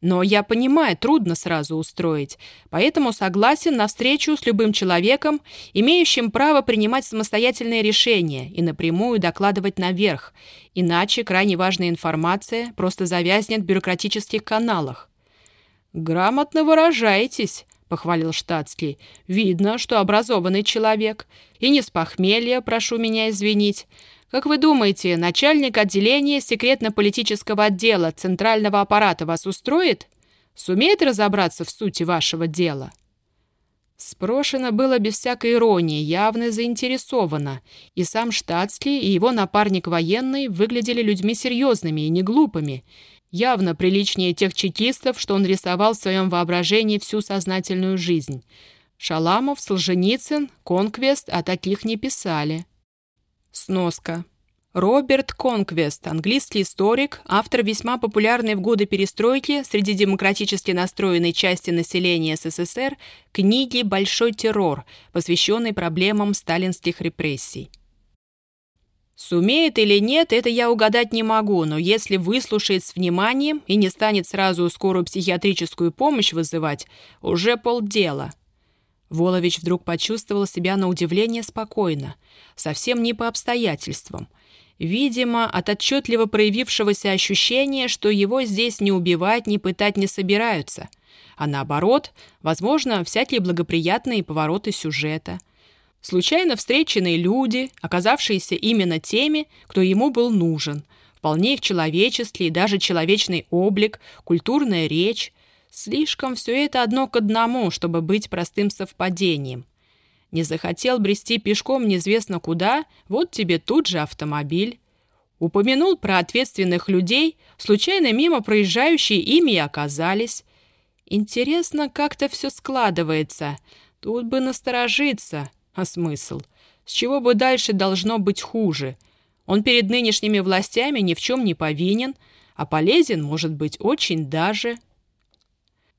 но я понимаю, трудно сразу устроить, поэтому согласен на встречу с любым человеком, имеющим право принимать самостоятельные решения и напрямую докладывать наверх, иначе крайне важная информация просто завязнет в бюрократических каналах. «Грамотно выражаетесь», — похвалил штатский. «Видно, что образованный человек. И не с похмелья, прошу меня извинить. Как вы думаете, начальник отделения секретно-политического отдела Центрального аппарата вас устроит? Сумеет разобраться в сути вашего дела?» Спрошено было без всякой иронии, явно заинтересовано, и сам штатский, и его напарник военный выглядели людьми серьезными и не глупыми, явно приличнее тех чекистов, что он рисовал в своем воображении всю сознательную жизнь. Шаламов, Солженицын, Конквест о таких не писали. Сноска. Роберт Конквест, английский историк, автор весьма популярной в годы перестройки среди демократически настроенной части населения СССР книги «Большой террор», посвященной проблемам сталинских репрессий. Сумеет или нет, это я угадать не могу, но если выслушает с вниманием и не станет сразу скорую психиатрическую помощь вызывать, уже полдела – Волович вдруг почувствовал себя на удивление спокойно, совсем не по обстоятельствам. Видимо, от отчетливо проявившегося ощущения, что его здесь не убивать, не пытать не собираются, а наоборот, возможно, всякие благоприятные повороты сюжета. Случайно встреченные люди, оказавшиеся именно теми, кто ему был нужен, вполне их человеческий, даже человечный облик, культурная речь, Слишком все это одно к одному, чтобы быть простым совпадением. Не захотел брести пешком неизвестно куда, вот тебе тут же автомобиль. Упомянул про ответственных людей, случайно мимо проезжающие ими оказались. Интересно, как-то все складывается. Тут бы насторожиться. А смысл? С чего бы дальше должно быть хуже? Он перед нынешними властями ни в чем не повинен, а полезен может быть очень даже...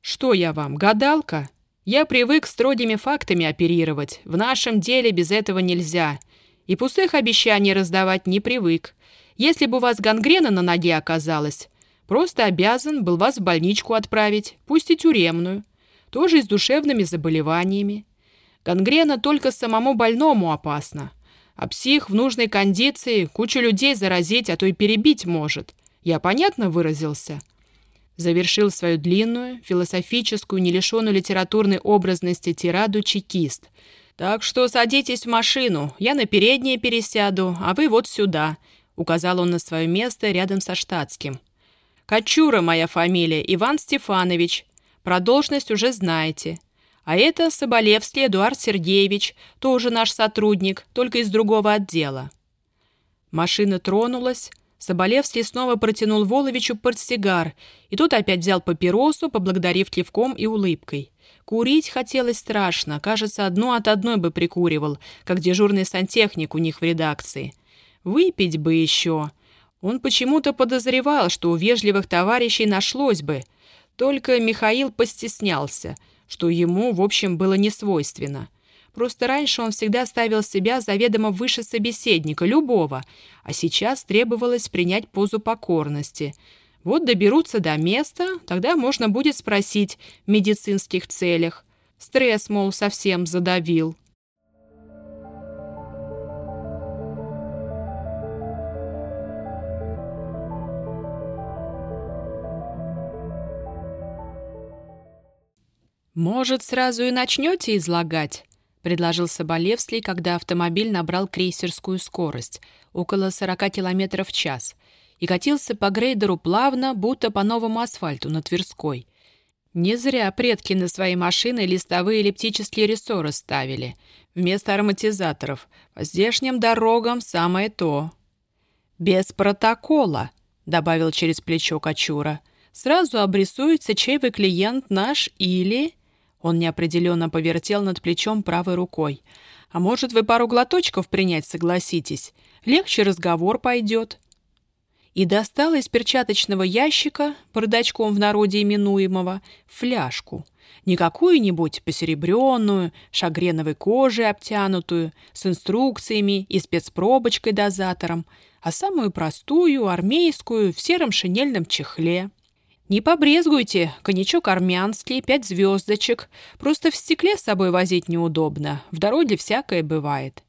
«Что я вам, гадалка? Я привык строгими фактами оперировать. В нашем деле без этого нельзя. И пустых обещаний раздавать не привык. Если бы у вас гангрена на ноге оказалась, просто обязан был вас в больничку отправить, пусть и тюремную. Тоже и с душевными заболеваниями. Гангрена только самому больному опасна. А псих в нужной кондиции кучу людей заразить, а то и перебить может. Я понятно выразился?» Завершил свою длинную, философическую, не лишенную литературной образности тираду чекист. «Так что садитесь в машину, я на переднее пересяду, а вы вот сюда», — указал он на свое место рядом со штатским. «Кочура моя фамилия, Иван Стефанович. Про должность уже знаете. А это Соболевский Эдуард Сергеевич, тоже наш сотрудник, только из другого отдела». Машина тронулась, Соболевский снова протянул Воловичу портсигар, и тот опять взял папиросу, поблагодарив кивком и улыбкой. Курить хотелось страшно, кажется, одно от одной бы прикуривал, как дежурный сантехник у них в редакции. Выпить бы еще. Он почему-то подозревал, что у вежливых товарищей нашлось бы, только Михаил постеснялся, что ему, в общем, было не свойственно. Просто раньше он всегда ставил себя заведомо выше собеседника, любого, а сейчас требовалось принять позу покорности. Вот доберутся до места, тогда можно будет спросить в медицинских целях. Стресс, мол, совсем задавил. «Может, сразу и начнете излагать?» — предложил Соболевский, когда автомобиль набрал крейсерскую скорость, около 40 км в час, и катился по грейдеру плавно, будто по новому асфальту на Тверской. Не зря предки на свои машины листовые эллиптические рессоры ставили, вместо ароматизаторов. По здешним дорогам самое то. «Без протокола», — добавил через плечо Кочура. «Сразу обрисуется, чей вы клиент наш или...» Он неопределенно повертел над плечом правой рукой. «А может, вы пару глоточков принять согласитесь? Легче разговор пойдет». И достал из перчаточного ящика, бардачком в народе именуемого, фляжку. Не какую-нибудь посеребренную, шагреновой кожей обтянутую, с инструкциями и спецпробочкой-дозатором, а самую простую, армейскую, в сером шинельном чехле. Не побрезгуйте, коньячок армянский, пять звездочек. Просто в стекле с собой возить неудобно. В дороге всякое бывает.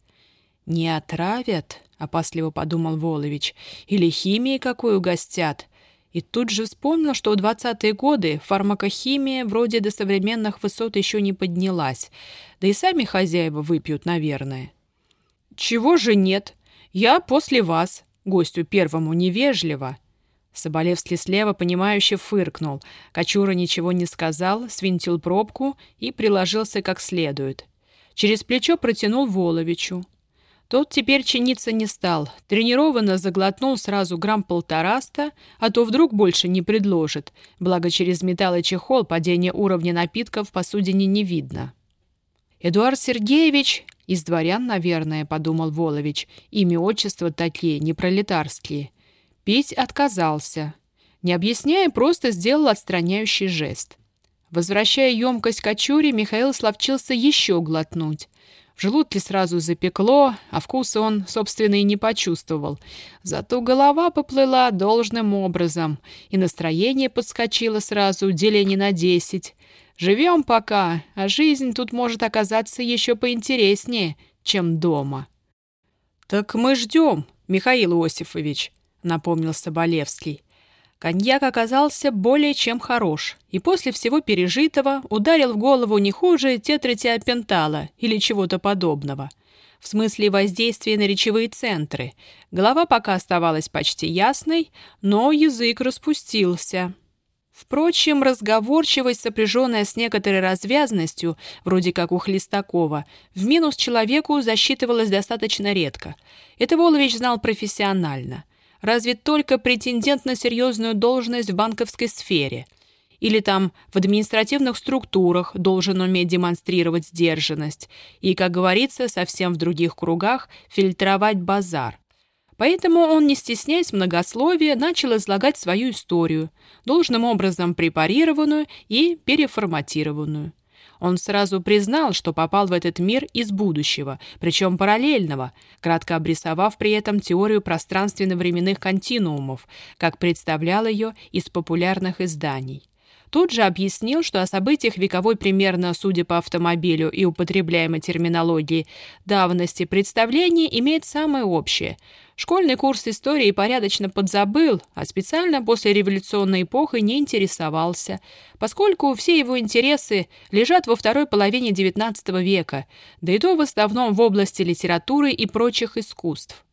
Не отравят, опасливо подумал Волович, или химией какой угостят. И тут же вспомнил, что в двадцатые годы фармакохимия вроде до современных высот еще не поднялась. Да и сами хозяева выпьют, наверное. «Чего же нет? Я после вас», гостю первому невежливо. Соболевский слева, понимающе фыркнул. Кочура ничего не сказал, свинтил пробку и приложился как следует. Через плечо протянул Воловичу. Тот теперь чиниться не стал. Тренированно заглотнул сразу грамм полтораста, а то вдруг больше не предложит. Благо через металл и чехол падение уровня напитков в посудине не видно. «Эдуард Сергеевич...» «Из дворян, наверное», — подумал Волович. «Имя, отчество такие, не пролетарские». Пить отказался. Не объясняя, просто сделал отстраняющий жест. Возвращая емкость кочури, Михаил словчился еще глотнуть. В желудке сразу запекло, а вкуса он, собственно, и не почувствовал. Зато голова поплыла должным образом, и настроение подскочило сразу, деление на десять. Живем пока, а жизнь тут может оказаться еще поинтереснее, чем дома. «Так мы ждем, Михаил Иосифович», — напомнил Соболевский. Коньяк оказался более чем хорош, и после всего пережитого ударил в голову не хуже тетротиопентала или чего-то подобного. В смысле воздействия на речевые центры. Голова пока оставалась почти ясной, но язык распустился. Впрочем, разговорчивость, сопряженная с некоторой развязностью, вроде как у Хлестакова, в минус человеку засчитывалась достаточно редко. Это Волович знал профессионально – разве только претендент на серьезную должность в банковской сфере. Или там в административных структурах должен уметь демонстрировать сдержанность и, как говорится, совсем в других кругах фильтровать базар. Поэтому он, не стесняясь многословия, начал излагать свою историю, должным образом препарированную и переформатированную. Он сразу признал, что попал в этот мир из будущего, причем параллельного, кратко обрисовав при этом теорию пространственно-временных континуумов, как представлял ее из популярных изданий. Тут же объяснил, что о событиях вековой примерно, судя по автомобилю и употребляемой терминологии, давности представления имеет самое общее – Школьный курс истории порядочно подзабыл, а специально после революционной эпохи не интересовался, поскольку все его интересы лежат во второй половине XIX века, да и то в основном в области литературы и прочих искусств.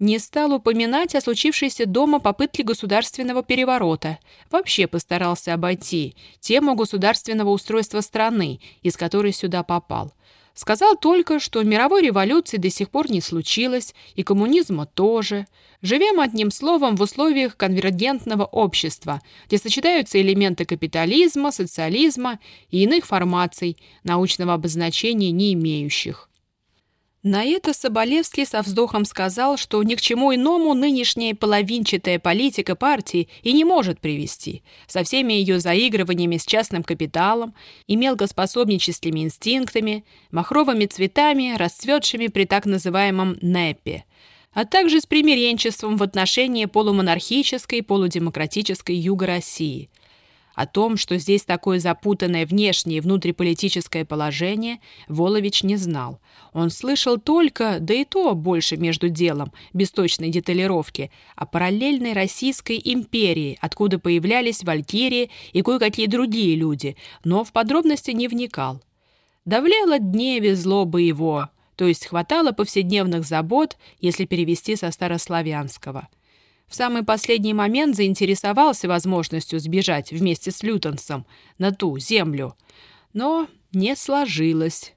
Не стал упоминать о случившейся дома попытке государственного переворота. Вообще постарался обойти тему государственного устройства страны, из которой сюда попал. Сказал только, что мировой революции до сих пор не случилось, и коммунизма тоже. Живем одним словом в условиях конвергентного общества, где сочетаются элементы капитализма, социализма и иных формаций, научного обозначения не имеющих. На это Соболевский со вздохом сказал, что ни к чему иному нынешняя половинчатая политика партии и не может привести, со всеми ее заигрываниями с частным капиталом и мелкоспособническими инстинктами, махровыми цветами, расцветшими при так называемом НЭПе, а также с примиренчеством в отношении полумонархической полудемократической Юга России – о том, что здесь такое запутанное внешнее и внутриполитическое положение, Волович не знал. Он слышал только, да и то больше между делом, без точной деталировки, о параллельной Российской империи, откуда появлялись валькирии и кое-какие другие люди, но в подробности не вникал. Давлело дневе злобы его, то есть хватало повседневных забот, если перевести со старославянского – в самый последний момент заинтересовался возможностью сбежать вместе с Лютонсом на ту землю, но не сложилось.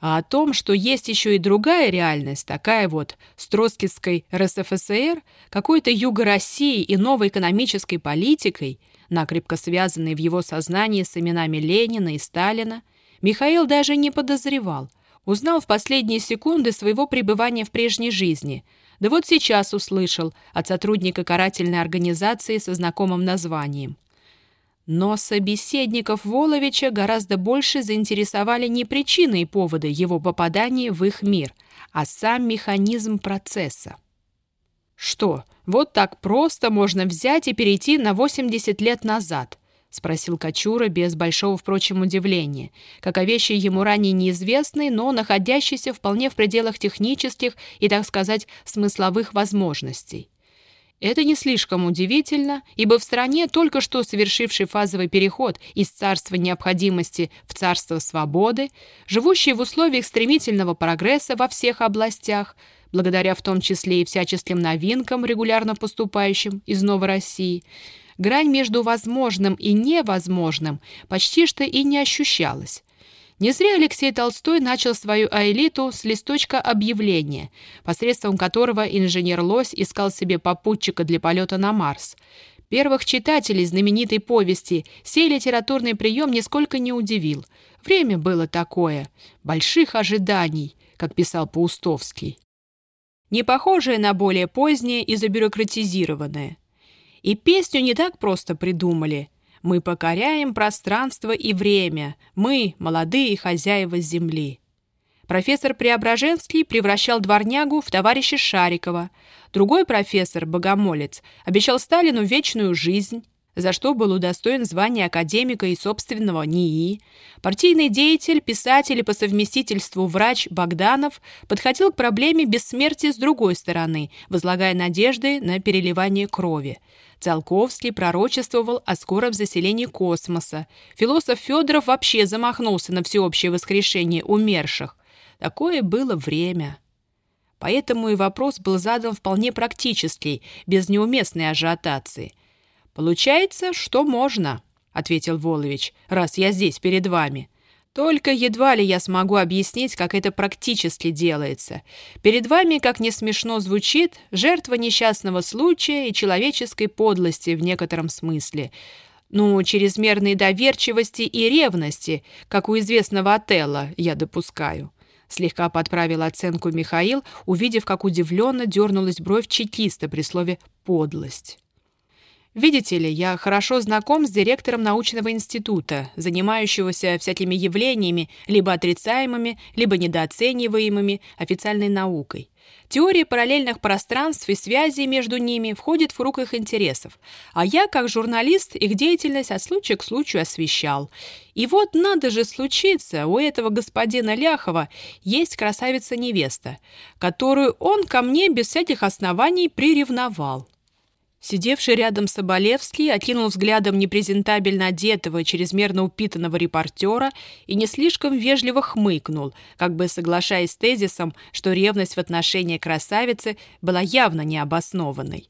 А о том, что есть еще и другая реальность, такая вот с троцкистской РСФСР, какой-то юго России и новой экономической политикой, накрепко связанной в его сознании с именами Ленина и Сталина, Михаил даже не подозревал. Узнал в последние секунды своего пребывания в прежней жизни – да вот сейчас услышал от сотрудника карательной организации со знакомым названием. Но собеседников Воловича гораздо больше заинтересовали не причины и поводы его попадания в их мир, а сам механизм процесса. Что, вот так просто можно взять и перейти на 80 лет назад? — спросил Качура без большого, впрочем, удивления, как о вещи ему ранее неизвестной, но находящейся вполне в пределах технических и, так сказать, смысловых возможностей. Это не слишком удивительно, ибо в стране, только что совершивший фазовый переход из царства необходимости в царство свободы, живущий в условиях стремительного прогресса во всех областях, благодаря в том числе и всяческим новинкам, регулярно поступающим из Новой России, грань между возможным и невозможным почти что и не ощущалась. Не зря Алексей Толстой начал свою аэлиту с листочка объявления, посредством которого инженер Лось искал себе попутчика для полета на Марс. Первых читателей знаменитой повести сей литературный прием нисколько не удивил. Время было такое, больших ожиданий, как писал Паустовский. Не похожее на более позднее и забюрократизированное. И песню не так просто придумали. Мы покоряем пространство и время. Мы – молодые хозяева земли. Профессор Преображенский превращал дворнягу в товарища Шарикова. Другой профессор, богомолец, обещал Сталину вечную жизнь за что был удостоен звания академика и собственного НИИ. Партийный деятель, писатель и по совместительству врач Богданов подходил к проблеме бессмертия с другой стороны, возлагая надежды на переливание крови. Циолковский пророчествовал о скором заселении космоса. Философ Федоров вообще замахнулся на всеобщее воскрешение умерших. Такое было время. Поэтому и вопрос был задан вполне практический, без неуместной ажиотации – «Получается, что можно», — ответил Волович, «раз я здесь перед вами. Только едва ли я смогу объяснить, как это практически делается. Перед вами, как не смешно звучит, жертва несчастного случая и человеческой подлости в некотором смысле. Ну, чрезмерной доверчивости и ревности, как у известного Отелла, я допускаю». Слегка подправил оценку Михаил, увидев, как удивленно дернулась бровь чекиста при слове «подлость». Видите ли, я хорошо знаком с директором научного института, занимающегося всякими явлениями, либо отрицаемыми, либо недооцениваемыми официальной наукой. Теория параллельных пространств и связей между ними входит в круг их интересов, а я, как журналист, их деятельность от случая к случаю освещал. И вот надо же случиться, у этого господина Ляхова есть красавица-невеста, которую он ко мне без всяких оснований приревновал. Сидевший рядом Соболевский окинул взглядом непрезентабельно одетого, чрезмерно упитанного репортера и не слишком вежливо хмыкнул, как бы соглашаясь с тезисом, что ревность в отношении красавицы была явно необоснованной.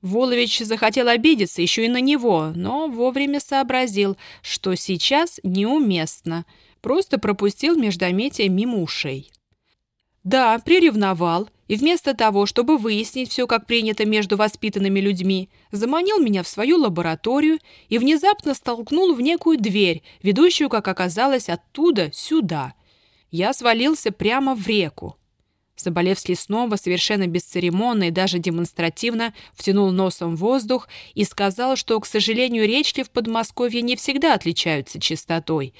Волович захотел обидеться еще и на него, но вовремя сообразил, что сейчас неуместно. Просто пропустил междометие мимо ушей. Да, приревновал, и вместо того, чтобы выяснить все, как принято между воспитанными людьми, заманил меня в свою лабораторию и внезапно столкнул в некую дверь, ведущую, как оказалось, оттуда сюда. Я свалился прямо в реку. Соболевский снова, совершенно бесцеремонно и даже демонстративно втянул носом воздух и сказал, что, к сожалению, речки в Подмосковье не всегда отличаются чистотой.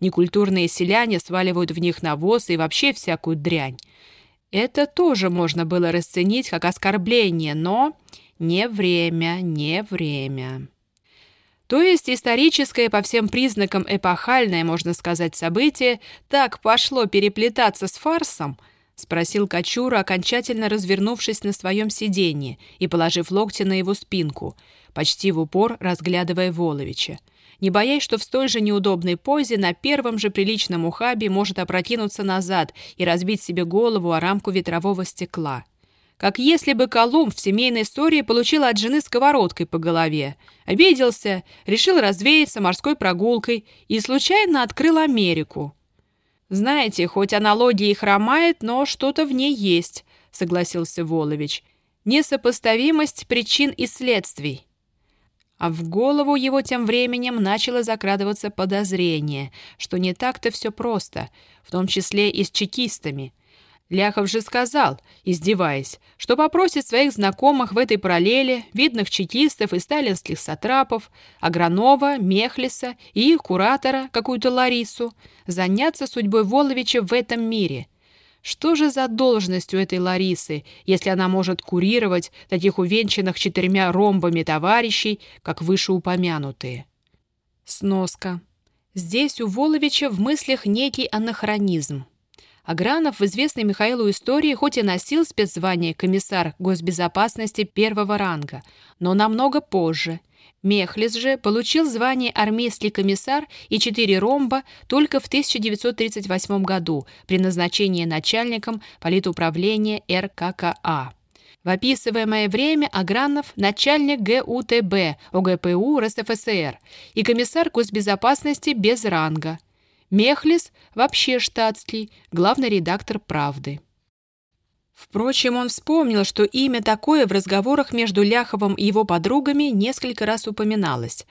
Некультурные селяне сваливают в них навоз и вообще всякую дрянь. Это тоже можно было расценить как оскорбление, но не время, не время. То есть историческое по всем признакам эпохальное, можно сказать, событие так пошло переплетаться с фарсом –— спросил Кочура, окончательно развернувшись на своем сиденье и положив локти на его спинку, почти в упор разглядывая Воловича, не боясь, что в столь же неудобной позе на первом же приличном ухабе может опрокинуться назад и разбить себе голову о рамку ветрового стекла. Как если бы Колумб в семейной истории получил от жены сковородкой по голове, обиделся, решил развеяться морской прогулкой и случайно открыл Америку. «Знаете, хоть аналогия и хромает, но что-то в ней есть», — согласился Волович. «Несопоставимость причин и следствий». А в голову его тем временем начало закрадываться подозрение, что не так-то все просто, в том числе и с чекистами. Ляхов же сказал, издеваясь, что попросит своих знакомых в этой параллели, видных чекистов и сталинских сатрапов, Агранова, Мехлиса и их куратора, какую-то Ларису, заняться судьбой Воловича в этом мире. Что же за должность у этой Ларисы, если она может курировать таких увенчанных четырьмя ромбами товарищей, как вышеупомянутые? Сноска. Здесь у Воловича в мыслях некий анахронизм. Агранов в известной Михаилу истории хоть и носил спецзвание комиссар госбезопасности первого ранга, но намного позже. Мехлис же получил звание армейский комиссар и четыре ромба только в 1938 году при назначении начальником политуправления РККА. В описываемое время Агранов – начальник ГУТБ ОГПУ РСФСР и комиссар госбезопасности без ранга – Мехлис вообще штатский, главный редактор «Правды». Впрочем, он вспомнил, что имя такое в разговорах между Ляховым и его подругами несколько раз упоминалось.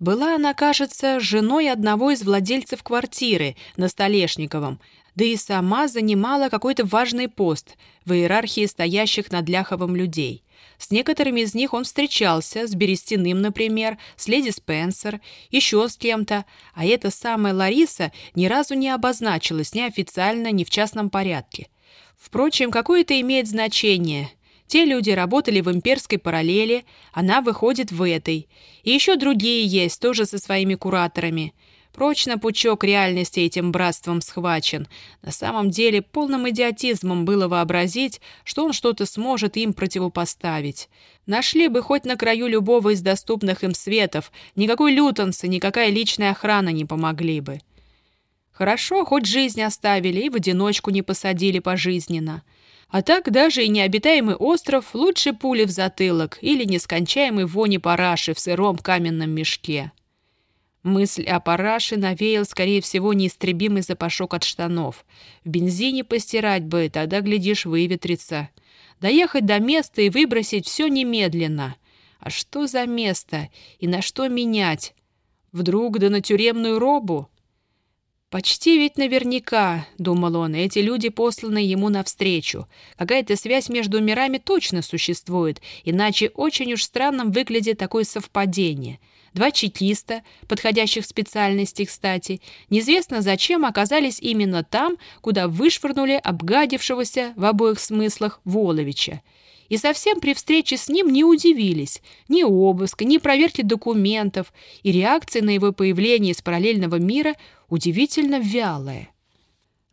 Была она, кажется, женой одного из владельцев квартиры на Столешниковом, да и сама занимала какой-то важный пост в иерархии стоящих над Ляховым людей – с некоторыми из них он встречался, с Берестяным, например, с леди Спенсер, еще с кем-то, а эта самая Лариса ни разу не обозначилась ни официально, ни в частном порядке. Впрочем, какое это имеет значение? Те люди работали в имперской параллели, она выходит в этой. И еще другие есть, тоже со своими кураторами – Прочно пучок реальности этим братством схвачен. На самом деле полным идиотизмом было вообразить, что он что-то сможет им противопоставить. Нашли бы хоть на краю любого из доступных им светов, никакой лютонцы, никакая личная охрана не помогли бы. Хорошо, хоть жизнь оставили и в одиночку не посадили пожизненно. А так даже и необитаемый остров лучше пули в затылок или нескончаемый вони параши в сыром каменном мешке. Мысль о параше навеял, скорее всего, неистребимый запашок от штанов. В бензине постирать бы, тогда, глядишь, выветрится. Доехать до места и выбросить все немедленно. А что за место? И на что менять? Вдруг да на тюремную робу? «Почти ведь наверняка», — думал он, — «эти люди посланы ему навстречу. Какая-то связь между мирами точно существует, иначе очень уж странным выглядит такое совпадение два чекиста, подходящих специальностей, кстати, неизвестно зачем оказались именно там, куда вышвырнули обгадившегося в обоих смыслах Воловича. И совсем при встрече с ним не удивились. Ни обыска, ни проверки документов, и реакция на его появление из параллельного мира удивительно вялая.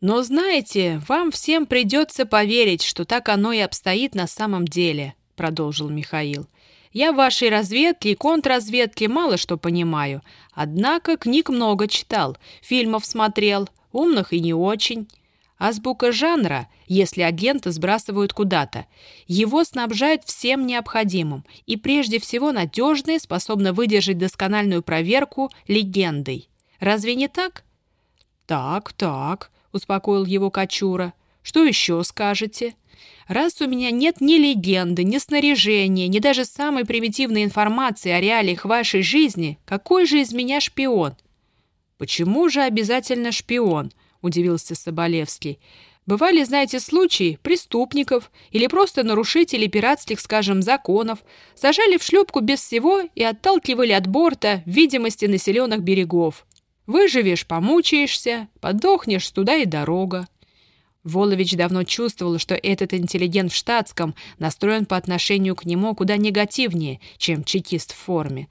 «Но знаете, вам всем придется поверить, что так оно и обстоит на самом деле», — продолжил Михаил. Я в вашей разведке и контрразведке мало что понимаю. Однако книг много читал, фильмов смотрел, умных и не очень. Азбука жанра, если агента сбрасывают куда-то. Его снабжают всем необходимым и прежде всего надежной, способна выдержать доскональную проверку легендой. Разве не так? «Так, так», — успокоил его Качура. «Что еще скажете?» Раз у меня нет ни легенды, ни снаряжения, ни даже самой примитивной информации о реалиях вашей жизни, какой же из меня шпион? Почему же обязательно шпион? Удивился Соболевский. Бывали, знаете, случаи преступников или просто нарушителей пиратских, скажем, законов, сажали в шлюпку без всего и отталкивали от борта видимости населенных берегов. Выживешь, помучаешься, подохнешь, туда и дорога. Волович давно чувствовал, что этот интеллигент в штатском настроен по отношению к нему куда негативнее, чем чекист в форме.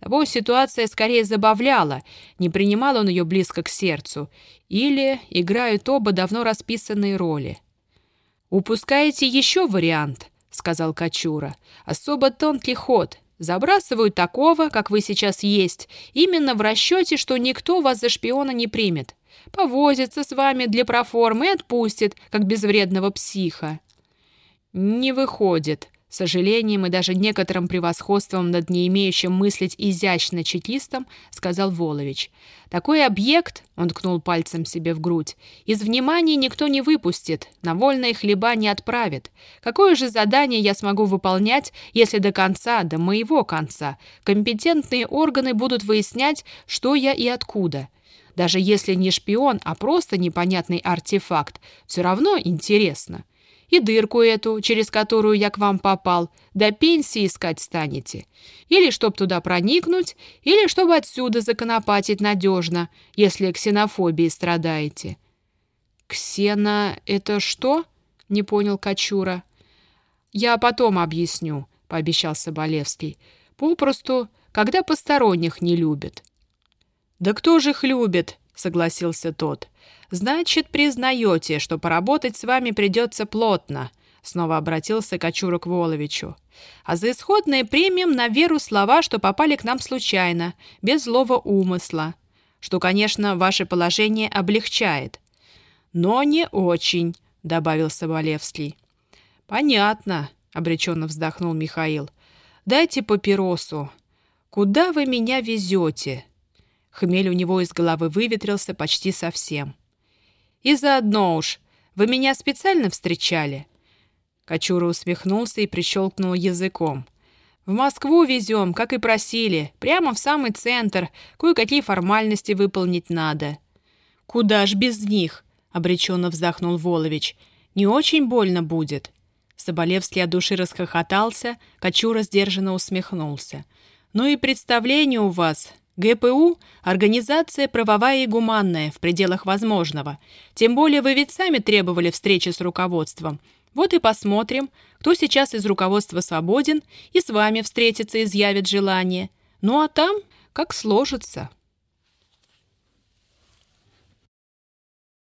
Того ситуация скорее забавляла, не принимал он ее близко к сердцу, или играют оба давно расписанные роли. «Упускаете еще вариант», — сказал Качура. «Особо тонкий ход. Забрасывают такого, как вы сейчас есть, именно в расчете, что никто вас за шпиона не примет. Повозится с вами для проформы и отпустит, как безвредного психа». «Не выходит», сожалением и даже некоторым превосходством над не имеющим мыслить изящно чекистом, сказал Волович. «Такой объект, — он ткнул пальцем себе в грудь, — из внимания никто не выпустит, на вольные хлеба не отправит. Какое же задание я смогу выполнять, если до конца, до моего конца, компетентные органы будут выяснять, что я и откуда?» Даже если не шпион, а просто непонятный артефакт, все равно интересно и дырку эту, через которую я к вам попал, до пенсии искать станете. Или чтоб туда проникнуть, или чтобы отсюда законопатить надежно, если ксенофобией страдаете». «Ксена — это что?» — не понял Кочура. «Я потом объясню», — пообещал Соболевский. «Попросту, когда посторонних не любят». «Да кто же их любит?» — согласился тот. «Значит, признаете, что поработать с вами придется плотно», — снова обратился Кочура к Воловичу. «А за исходные примем на веру слова, что попали к нам случайно, без злого умысла, что, конечно, ваше положение облегчает». «Но не очень», — добавил Соболевский. «Понятно», — обреченно вздохнул Михаил. «Дайте папиросу. Куда вы меня везете?» Хмель у него из головы выветрился почти совсем. И заодно уж, вы меня специально встречали?» Кочура усмехнулся и прищелкнул языком. «В Москву везем, как и просили, прямо в самый центр, кое-какие формальности выполнить надо». «Куда ж без них?» — обреченно вздохнул Волович. «Не очень больно будет». Соболевский от души расхохотался, Кочура сдержанно усмехнулся. «Ну и представление у вас, ГПУ – организация правовая и гуманная в пределах возможного. Тем более вы ведь сами требовали встречи с руководством. Вот и посмотрим, кто сейчас из руководства свободен и с вами встретиться изъявит желание. Ну а там как сложится».